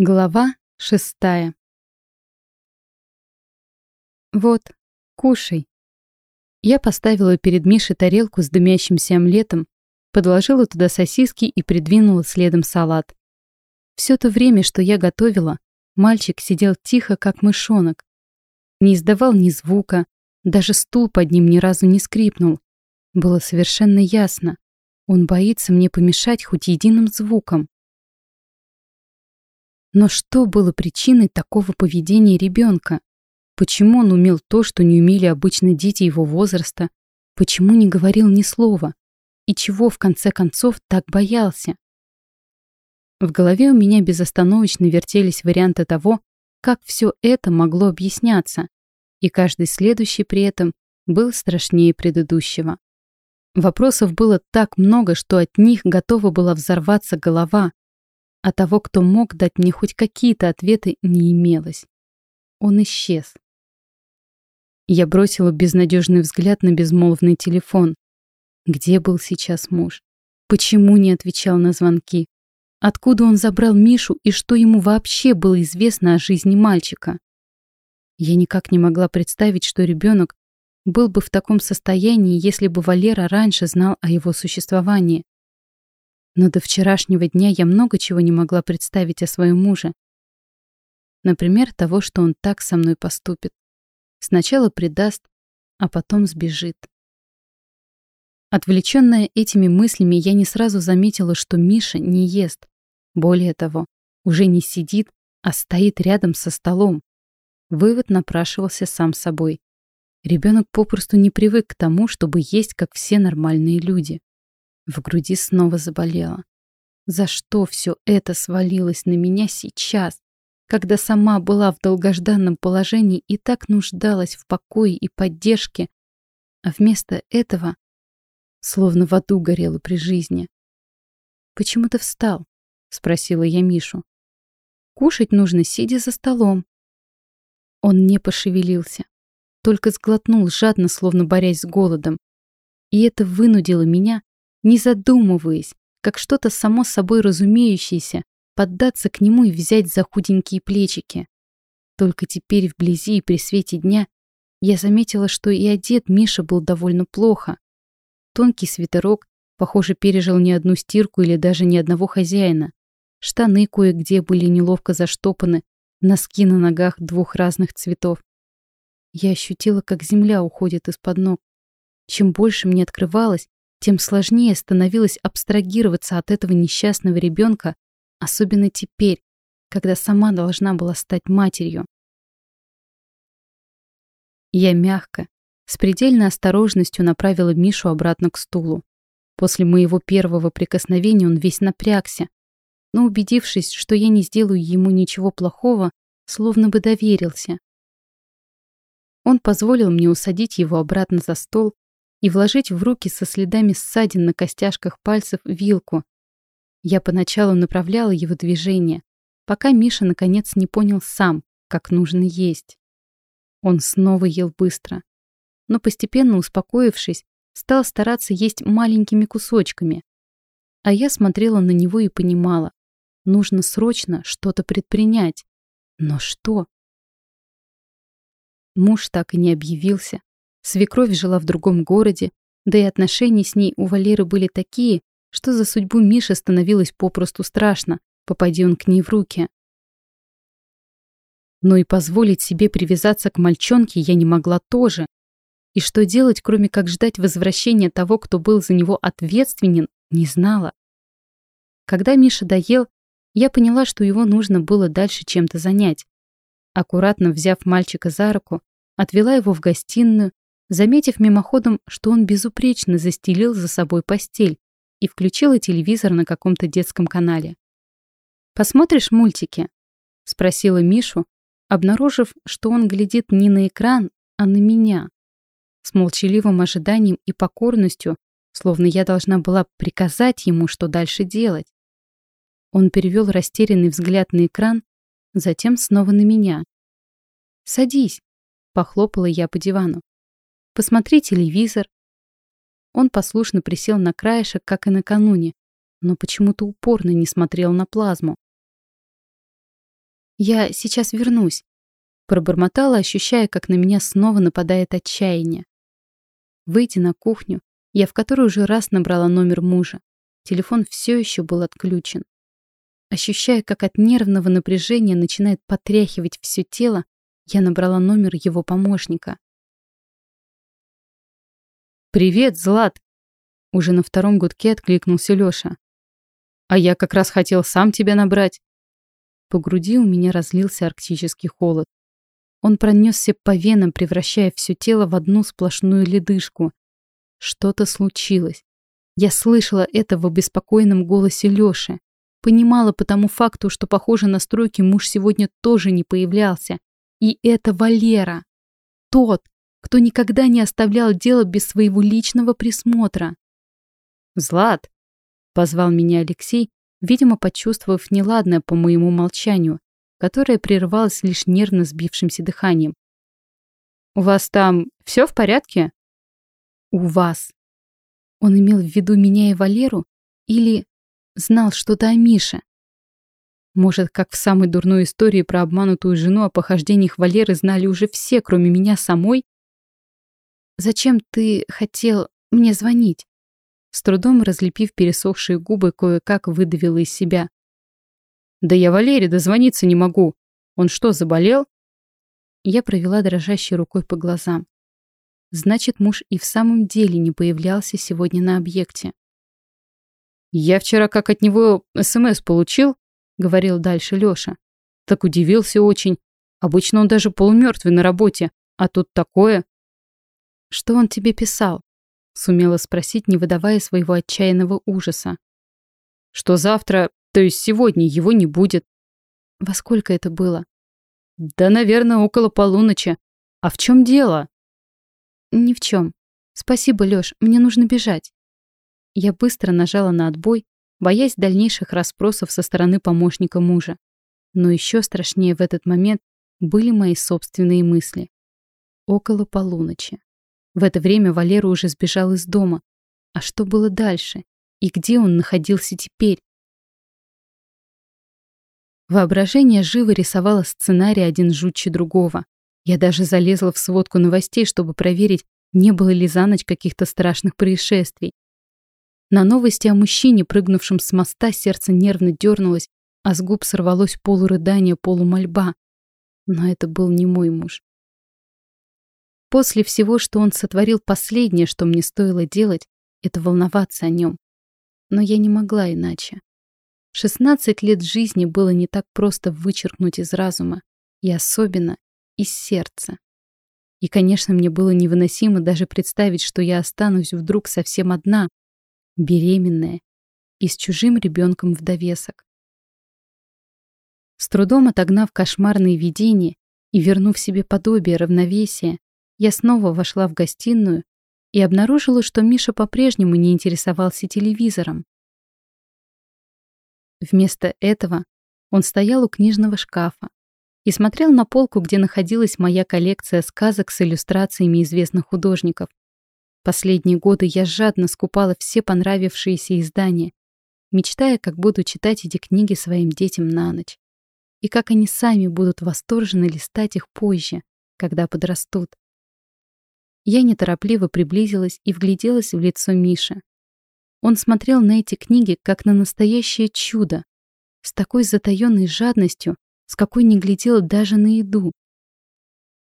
Глава шестая. «Вот, кушай». Я поставила перед Мишей тарелку с дымящимся омлетом, подложила туда сосиски и придвинула следом салат. Все то время, что я готовила, мальчик сидел тихо, как мышонок. Не издавал ни звука, даже стул под ним ни разу не скрипнул. Было совершенно ясно. Он боится мне помешать хоть единым звуком. Но что было причиной такого поведения ребенка? Почему он умел то, что не умели обычно дети его возраста? Почему не говорил ни слова? И чего, в конце концов, так боялся? В голове у меня безостановочно вертелись варианты того, как все это могло объясняться, и каждый следующий при этом был страшнее предыдущего. Вопросов было так много, что от них готова была взорваться голова, а того, кто мог дать мне хоть какие-то ответы, не имелось. Он исчез. Я бросила безнадежный взгляд на безмолвный телефон. Где был сейчас муж? Почему не отвечал на звонки? Откуда он забрал Мишу и что ему вообще было известно о жизни мальчика? Я никак не могла представить, что ребенок был бы в таком состоянии, если бы Валера раньше знал о его существовании. Но до вчерашнего дня я много чего не могла представить о своем муже. Например, того, что он так со мной поступит. Сначала предаст, а потом сбежит. Отвлеченная этими мыслями, я не сразу заметила, что Миша не ест. Более того, уже не сидит, а стоит рядом со столом. Вывод напрашивался сам собой. Ребенок попросту не привык к тому, чтобы есть, как все нормальные люди. В груди снова заболело. За что все это свалилось на меня сейчас, когда сама была в долгожданном положении и так нуждалась в покое и поддержке, а вместо этого словно в аду горела при жизни. «Почему ты встал?» — спросила я Мишу. «Кушать нужно, сидя за столом». Он не пошевелился, только сглотнул жадно, словно борясь с голодом. И это вынудило меня не задумываясь, как что-то само собой разумеющееся, поддаться к нему и взять за худенькие плечики. Только теперь вблизи и при свете дня я заметила, что и одет Миша был довольно плохо. Тонкий свитерок, похоже, пережил не одну стирку или даже ни одного хозяина. Штаны кое-где были неловко заштопаны, носки на ногах двух разных цветов. Я ощутила, как земля уходит из-под ног. Чем больше мне открывалось, тем сложнее становилось абстрагироваться от этого несчастного ребенка, особенно теперь, когда сама должна была стать матерью. Я мягко, с предельной осторожностью направила Мишу обратно к стулу. После моего первого прикосновения он весь напрягся, но, убедившись, что я не сделаю ему ничего плохого, словно бы доверился. Он позволил мне усадить его обратно за стол и вложить в руки со следами ссадин на костяшках пальцев вилку. Я поначалу направляла его движение, пока Миша наконец не понял сам, как нужно есть. Он снова ел быстро, но постепенно успокоившись, стал стараться есть маленькими кусочками. А я смотрела на него и понимала, нужно срочно что-то предпринять. Но что? Муж так и не объявился. Свекровь жила в другом городе, да и отношения с ней у Валеры были такие, что за судьбу Миши становилось попросту страшно, попади он к ней в руки. Но и позволить себе привязаться к мальчонке я не могла тоже. И что делать, кроме как ждать возвращения того, кто был за него ответственен, не знала. Когда Миша доел, я поняла, что его нужно было дальше чем-то занять. Аккуратно взяв мальчика за руку, отвела его в гостиную, заметив мимоходом, что он безупречно застелил за собой постель и включила телевизор на каком-то детском канале. «Посмотришь мультики?» — спросила Мишу, обнаружив, что он глядит не на экран, а на меня. С молчаливым ожиданием и покорностью, словно я должна была приказать ему, что дальше делать. Он перевел растерянный взгляд на экран, затем снова на меня. «Садись», — похлопала я по дивану. Посмотри телевизор». Он послушно присел на краешек, как и накануне, но почему-то упорно не смотрел на плазму. Я сейчас вернусь. Пробормотала, ощущая, как на меня снова нападает отчаяние. Выйдя на кухню, я в которой уже раз набрала номер мужа. Телефон все еще был отключен. Ощущая, как от нервного напряжения начинает потряхивать все тело, я набрала номер его помощника. «Привет, Злат!» Уже на втором гудке откликнулся Лёша. «А я как раз хотел сам тебя набрать». По груди у меня разлился арктический холод. Он пронесся по венам, превращая все тело в одну сплошную ледышку. Что-то случилось. Я слышала это в обеспокоенном голосе Лёши. Понимала по тому факту, что, похоже, на стройке муж сегодня тоже не появлялся. И это Валера. Тот, кто никогда не оставлял дело без своего личного присмотра. «Злат!» — позвал меня Алексей, видимо, почувствовав неладное по моему молчанию, которое прерывалось лишь нервно сбившимся дыханием. «У вас там все в порядке?» «У вас». Он имел в виду меня и Валеру? Или знал что-то о Мише? Может, как в самой дурной истории про обманутую жену о похождениях Валеры знали уже все, кроме меня самой? «Зачем ты хотел мне звонить?» С трудом разлепив пересохшие губы, кое-как выдавила из себя. «Да я Валере дозвониться не могу. Он что, заболел?» Я провела дрожащей рукой по глазам. Значит, муж и в самом деле не появлялся сегодня на объекте. «Я вчера как от него СМС получил», — говорил дальше Лёша. «Так удивился очень. Обычно он даже полумёртвый на работе, а тут такое». «Что он тебе писал?» — сумела спросить, не выдавая своего отчаянного ужаса. «Что завтра, то есть сегодня, его не будет». «Во сколько это было?» «Да, наверное, около полуночи. А в чем дело?» «Ни в чем. Спасибо, Лёш, мне нужно бежать». Я быстро нажала на отбой, боясь дальнейших расспросов со стороны помощника мужа. Но еще страшнее в этот момент были мои собственные мысли. Около полуночи. В это время Валера уже сбежал из дома. А что было дальше? И где он находился теперь? Воображение живо рисовало сценарий один жутче другого. Я даже залезла в сводку новостей, чтобы проверить, не было ли за ночь каких-то страшных происшествий. На новости о мужчине, прыгнувшем с моста, сердце нервно дернулось, а с губ сорвалось полурыдание, полумольба. Но это был не мой муж. После всего, что он сотворил, последнее, что мне стоило делать, это волноваться о нем. Но я не могла иначе. 16 лет жизни было не так просто вычеркнуть из разума, и особенно из сердца. И, конечно, мне было невыносимо даже представить, что я останусь вдруг совсем одна, беременная и с чужим ребенком в довесок. С трудом отогнав кошмарные видения и вернув себе подобие равновесия, я снова вошла в гостиную и обнаружила, что Миша по-прежнему не интересовался телевизором. Вместо этого он стоял у книжного шкафа и смотрел на полку, где находилась моя коллекция сказок с иллюстрациями известных художников. Последние годы я жадно скупала все понравившиеся издания, мечтая, как буду читать эти книги своим детям на ночь. И как они сами будут восторженно листать их позже, когда подрастут. Я неторопливо приблизилась и вгляделась в лицо Миши. Он смотрел на эти книги, как на настоящее чудо, с такой затаённой жадностью, с какой не глядела даже на еду.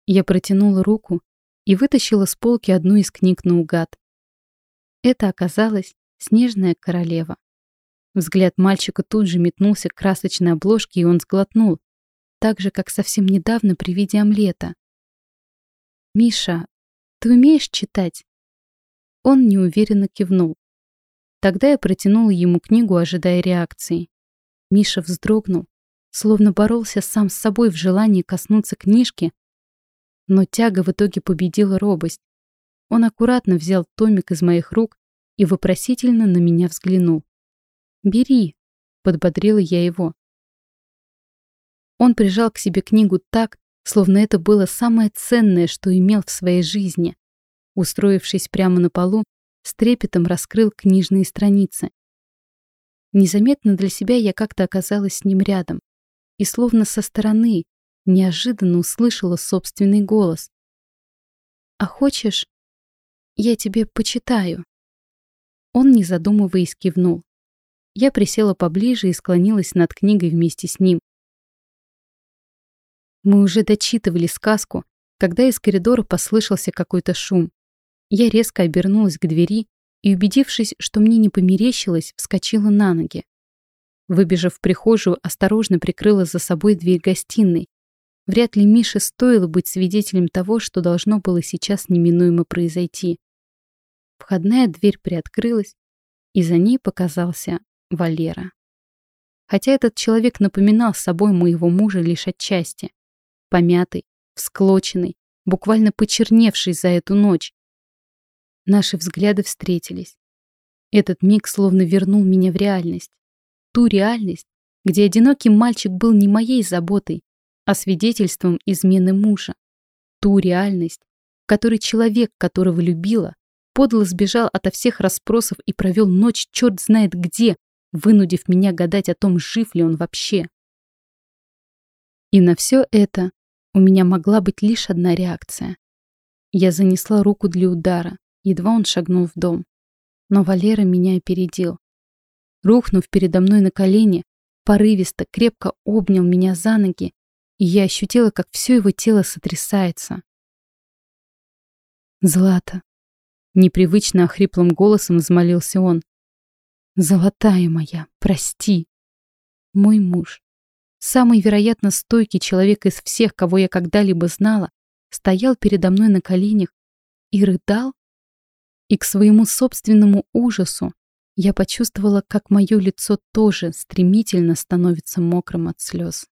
Я протянула руку и вытащила с полки одну из книг наугад. Это оказалась «Снежная королева». Взгляд мальчика тут же метнулся к красочной обложке, и он сглотнул, так же, как совсем недавно при виде омлета. «Миша, ты умеешь читать?» Он неуверенно кивнул. Тогда я протянула ему книгу, ожидая реакции. Миша вздрогнул, словно боролся сам с собой в желании коснуться книжки, но тяга в итоге победила робость. Он аккуратно взял томик из моих рук и вопросительно на меня взглянул. «Бери», — подбодрила я его. Он прижал к себе книгу так, словно это было самое ценное, что имел в своей жизни. Устроившись прямо на полу, с трепетом раскрыл книжные страницы. Незаметно для себя я как-то оказалась с ним рядом. и словно со стороны неожиданно услышала собственный голос. «А хочешь, я тебе почитаю?» Он, не задумываясь, кивнул. Я присела поближе и склонилась над книгой вместе с ним. Мы уже дочитывали сказку, когда из коридора послышался какой-то шум. Я резко обернулась к двери и, убедившись, что мне не померещилось, вскочила на ноги. Выбежав в прихожую, осторожно прикрыла за собой дверь гостиной. Вряд ли Мише стоило быть свидетелем того, что должно было сейчас неминуемо произойти. Входная дверь приоткрылась, и за ней показался Валера. Хотя этот человек напоминал собой моего мужа лишь отчасти. Помятый, всклоченный, буквально почерневший за эту ночь. Наши взгляды встретились. Этот миг словно вернул меня в реальность ту реальность, где одинокий мальчик был не моей заботой, а свидетельством измены мужа. Ту реальность, в которой человек, которого любила, подло сбежал ото всех расспросов и провел ночь черт знает где, вынудив меня гадать о том, жив ли он вообще. И на все это у меня могла быть лишь одна реакция. Я занесла руку для удара, едва он шагнул в дом. Но Валера меня опередил рухнув передо мной на колени, порывисто, крепко обнял меня за ноги, и я ощутила, как все его тело сотрясается. «Злата!» — непривычно охриплым голосом взмолился он. «Золотая моя, прости!» Мой муж, самый, вероятно, стойкий человек из всех, кого я когда-либо знала, стоял передо мной на коленях и рыдал, и к своему собственному ужасу я почувствовала, как мое лицо тоже стремительно становится мокрым от слез.